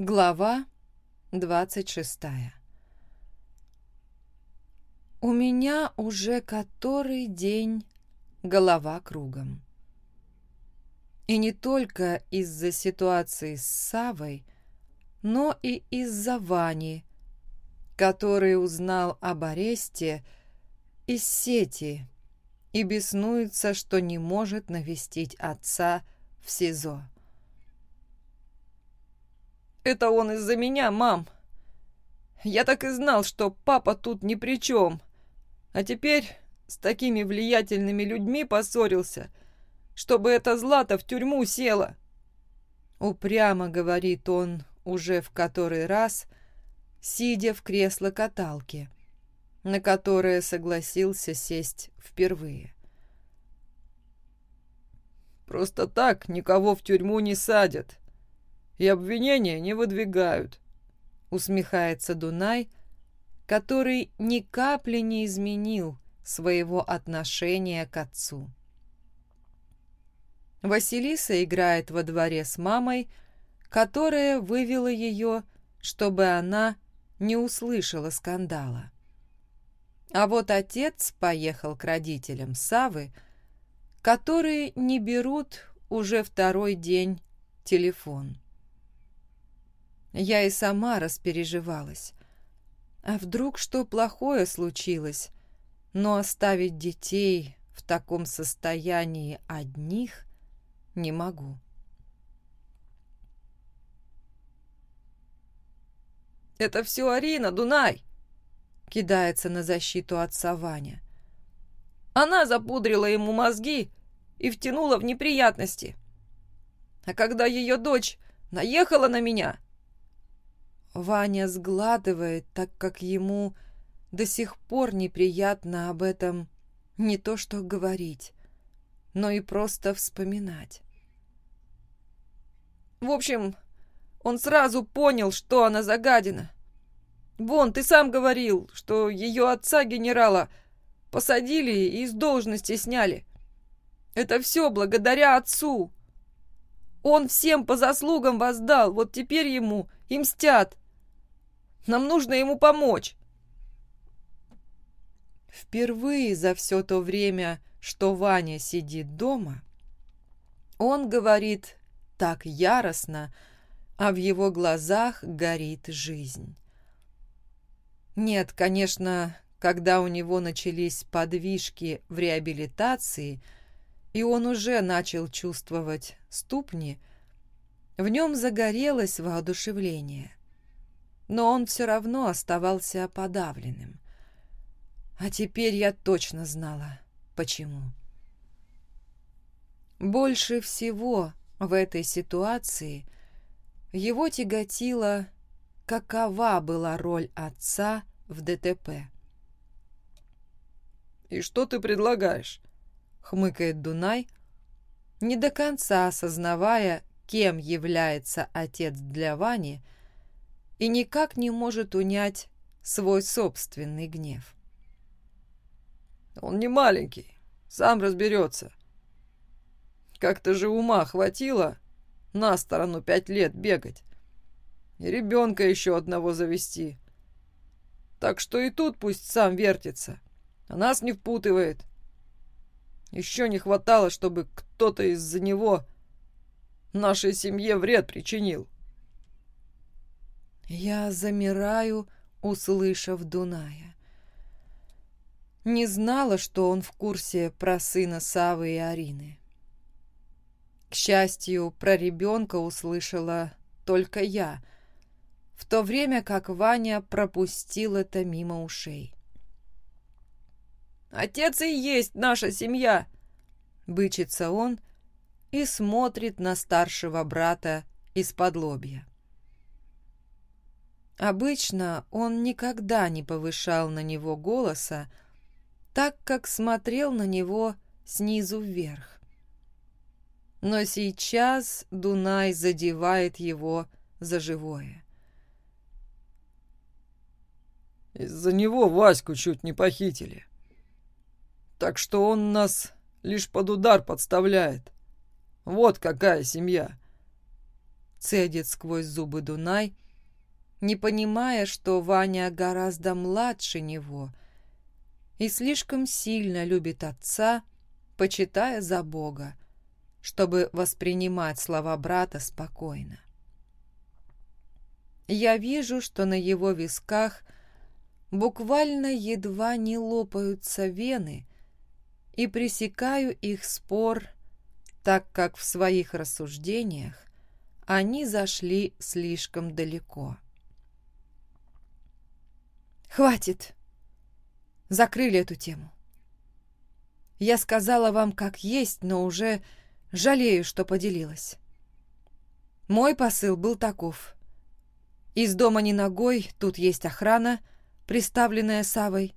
Глава 26 У меня уже который день голова кругом. И не только из-за ситуации с Савой, но и из-за Вани, который узнал об аресте из сети и беснуется, что не может навестить отца в СИЗО. «Это он из-за меня, мам. Я так и знал, что папа тут ни при чем. А теперь с такими влиятельными людьми поссорился, чтобы эта Злата в тюрьму села». Упрямо говорит он уже в который раз, сидя в кресло-каталке, на которое согласился сесть впервые. «Просто так никого в тюрьму не садят и обвинения не выдвигают», — усмехается Дунай, который ни капли не изменил своего отношения к отцу. Василиса играет во дворе с мамой, которая вывела ее, чтобы она не услышала скандала. А вот отец поехал к родителям Савы, которые не берут уже второй день телефон. Я и сама распереживалась. А вдруг что плохое случилось, но оставить детей в таком состоянии одних не могу. «Это все Арина, Дунай!» — кидается на защиту отца Ваня. «Она запудрила ему мозги и втянула в неприятности. А когда ее дочь наехала на меня...» Ваня сгладывает, так как ему до сих пор неприятно об этом не то что говорить, но и просто вспоминать. В общем, он сразу понял, что она загадина. Вон, ты сам говорил, что ее отца генерала посадили и из должности сняли. Это все благодаря отцу. Он всем по заслугам воздал, вот теперь ему и мстят. Нам нужно ему помочь. Впервые за все то время, что Ваня сидит дома, он говорит так яростно, а в его глазах горит жизнь. Нет, конечно, когда у него начались подвижки в реабилитации, и он уже начал чувствовать ступни, в нем загорелось воодушевление. Но он все равно оставался подавленным. А теперь я точно знала, почему. Больше всего в этой ситуации – его тяготило, какова была роль отца в ДТП. «И что ты предлагаешь?» — хмыкает Дунай, не до конца осознавая, кем является отец для Вани, и никак не может унять свой собственный гнев. «Он не маленький, сам разберется. Как-то же ума хватило на сторону пять лет бегать. И ребенка еще одного завести. Так что и тут пусть сам вертится, а нас не впутывает. Еще не хватало, чтобы кто-то из-за него нашей семье вред причинил. Я замираю, услышав Дуная. Не знала, что он в курсе про сына Савы и Арины. К счастью, про ребенка услышала только я, в то время как Ваня пропустил это мимо ушей. «Отец и есть наша семья!» — бычится он и смотрит на старшего брата из-под лобья. Обычно он никогда не повышал на него голоса, так как смотрел на него снизу вверх но сейчас Дунай задевает его за живое. Из-за него Ваську чуть не похитили. Так что он нас лишь под удар подставляет. Вот какая семья. цедит сквозь зубы Дунай, не понимая, что Ваня гораздо младше него и слишком сильно любит отца, почитая за Бога, чтобы воспринимать слова брата спокойно. Я вижу, что на его висках буквально едва не лопаются вены, и пресекаю их спор, так как в своих рассуждениях они зашли слишком далеко. «Хватит!» Закрыли эту тему. Я сказала вам как есть, но уже жалею, что поделилась. Мой посыл был таков. Из дома не ногой, тут есть охрана, приставленная Савой,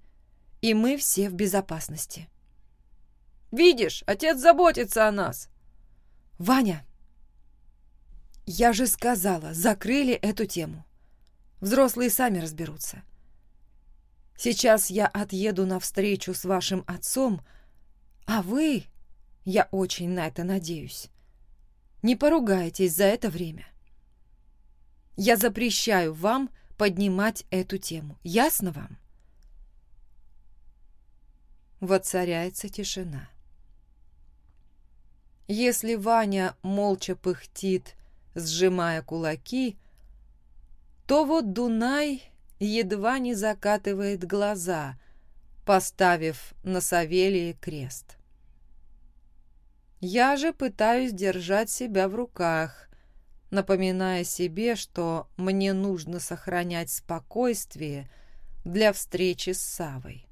и мы все в безопасности. «Видишь, отец заботится о нас!» «Ваня, я же сказала, закрыли эту тему. Взрослые сами разберутся. Сейчас я отъеду на встречу с вашим отцом, а вы, я очень на это надеюсь, не поругаетесь за это время. Я запрещаю вам поднимать эту тему. Ясно вам? Воцаряется тишина. Если Ваня молча пыхтит, сжимая кулаки, то вот Дунай едва не закатывает глаза, поставив на Савелии крест. Я же пытаюсь держать себя в руках, напоминая себе, что мне нужно сохранять спокойствие для встречи с Савой.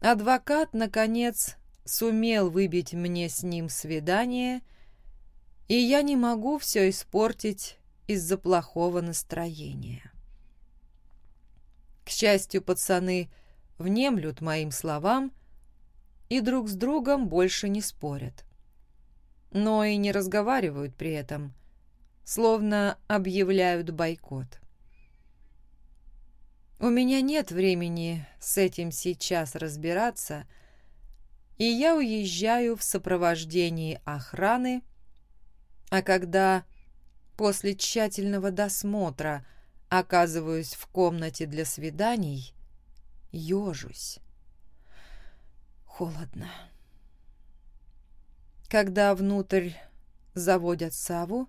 Адвокат, наконец, сумел выбить мне с ним свидание, и я не могу все испортить из-за плохого настроения. К счастью, пацаны внемлют моим словам и друг с другом больше не спорят. Но и не разговаривают при этом, словно объявляют бойкот. У меня нет времени с этим сейчас разбираться, и я уезжаю в сопровождении охраны, а когда после тщательного досмотра – оказываюсь в комнате для свиданий, ежусь. Холодно. Когда внутрь заводят Саву,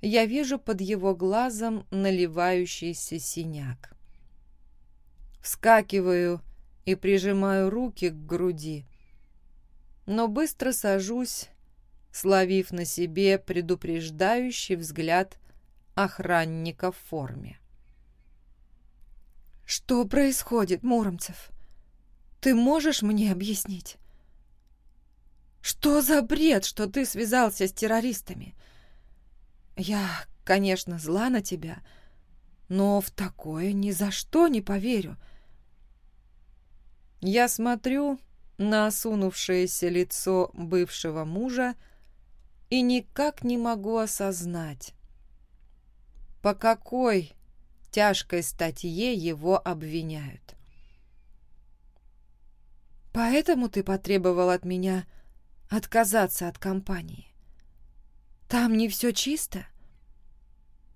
я вижу под его глазом наливающийся синяк. Вскакиваю и прижимаю руки к груди, но быстро сажусь, словив на себе предупреждающий взгляд охранника в форме. «Что происходит, Муромцев? Ты можешь мне объяснить? Что за бред, что ты связался с террористами? Я, конечно, зла на тебя, но в такое ни за что не поверю». Я смотрю на осунувшееся лицо бывшего мужа и никак не могу осознать, по какой тяжкой статье его обвиняют. Поэтому ты потребовал от меня отказаться от компании. Там не все чисто.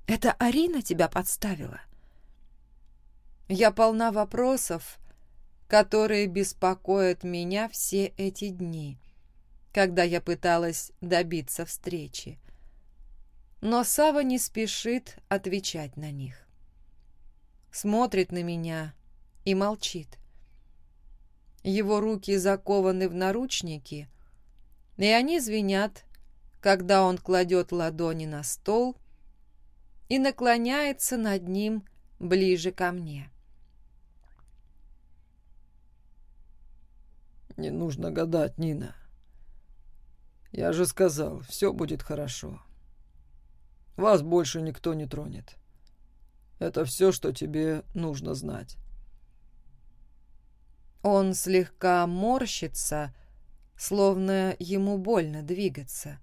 Это Арина тебя подставила. Я полна вопросов, которые беспокоят меня все эти дни, когда я пыталась добиться встречи но Сава не спешит отвечать на них. Смотрит на меня и молчит. Его руки закованы в наручники, и они звенят, когда он кладет ладони на стол и наклоняется над ним ближе ко мне. «Не нужно гадать, Нина. Я же сказал, все будет хорошо». Вас больше никто не тронет. Это все, что тебе нужно знать. Он слегка морщится, словно ему больно двигаться.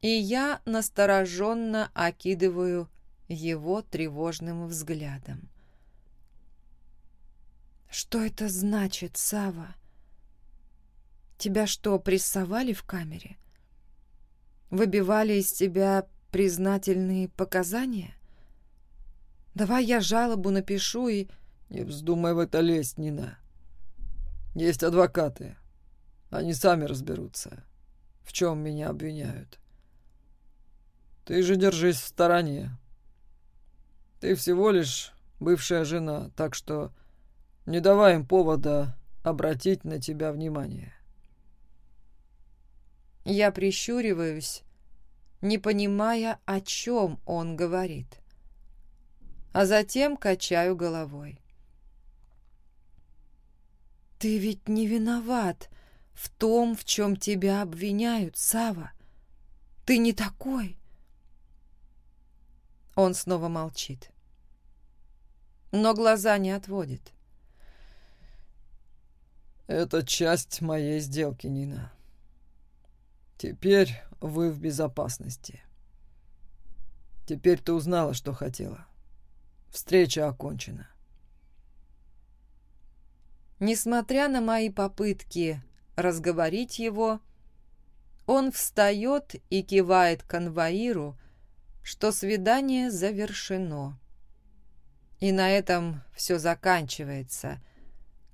И я настороженно окидываю его тревожным взглядом. «Что это значит, Сава? Тебя что, прессовали в камере? выбивали из тебя признательные показания? Давай я жалобу напишу и... Не вздумай в это лезть, Нина. Есть адвокаты. Они сами разберутся, в чем меня обвиняют. Ты же держись в стороне. Ты всего лишь бывшая жена, так что не давай им повода обратить на тебя внимание. Я прищуриваюсь, не понимая, о чем он говорит, а затем качаю головой. «Ты ведь не виноват в том, в чем тебя обвиняют, Сава. Ты не такой!» Он снова молчит, но глаза не отводит. «Это часть моей сделки, Нина. Теперь вы в безопасности. Теперь ты узнала, что хотела. Встреча окончена». Несмотря на мои попытки разговорить его, он встает и кивает конвоиру, что свидание завершено. И на этом все заканчивается,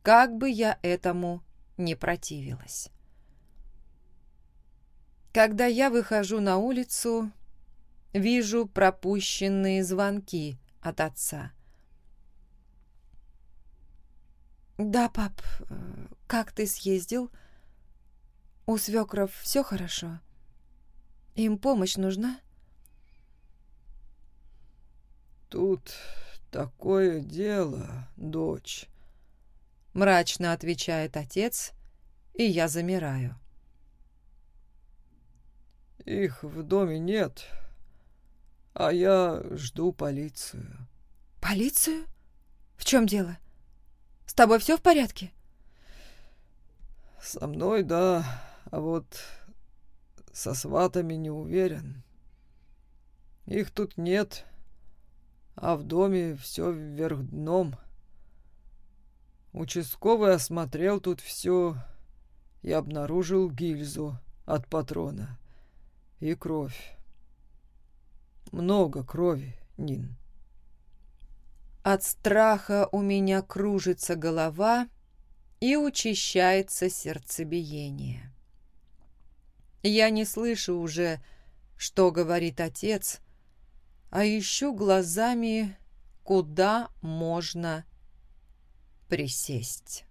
как бы я этому не противилась. Когда я выхожу на улицу, вижу пропущенные звонки от отца. «Да, пап, как ты съездил? У свекров все хорошо? Им помощь нужна?» «Тут такое дело, дочь», — мрачно отвечает отец, и я замираю. «Их в доме нет, а я жду полицию». «Полицию? В чем дело? С тобой все в порядке?» «Со мной, да, а вот со сватами не уверен. Их тут нет, а в доме все вверх дном. Участковый осмотрел тут все и обнаружил гильзу от патрона и кровь. Много крови, Нин. От страха у меня кружится голова и учащается сердцебиение. Я не слышу уже, что говорит отец, а ищу глазами, куда можно присесть.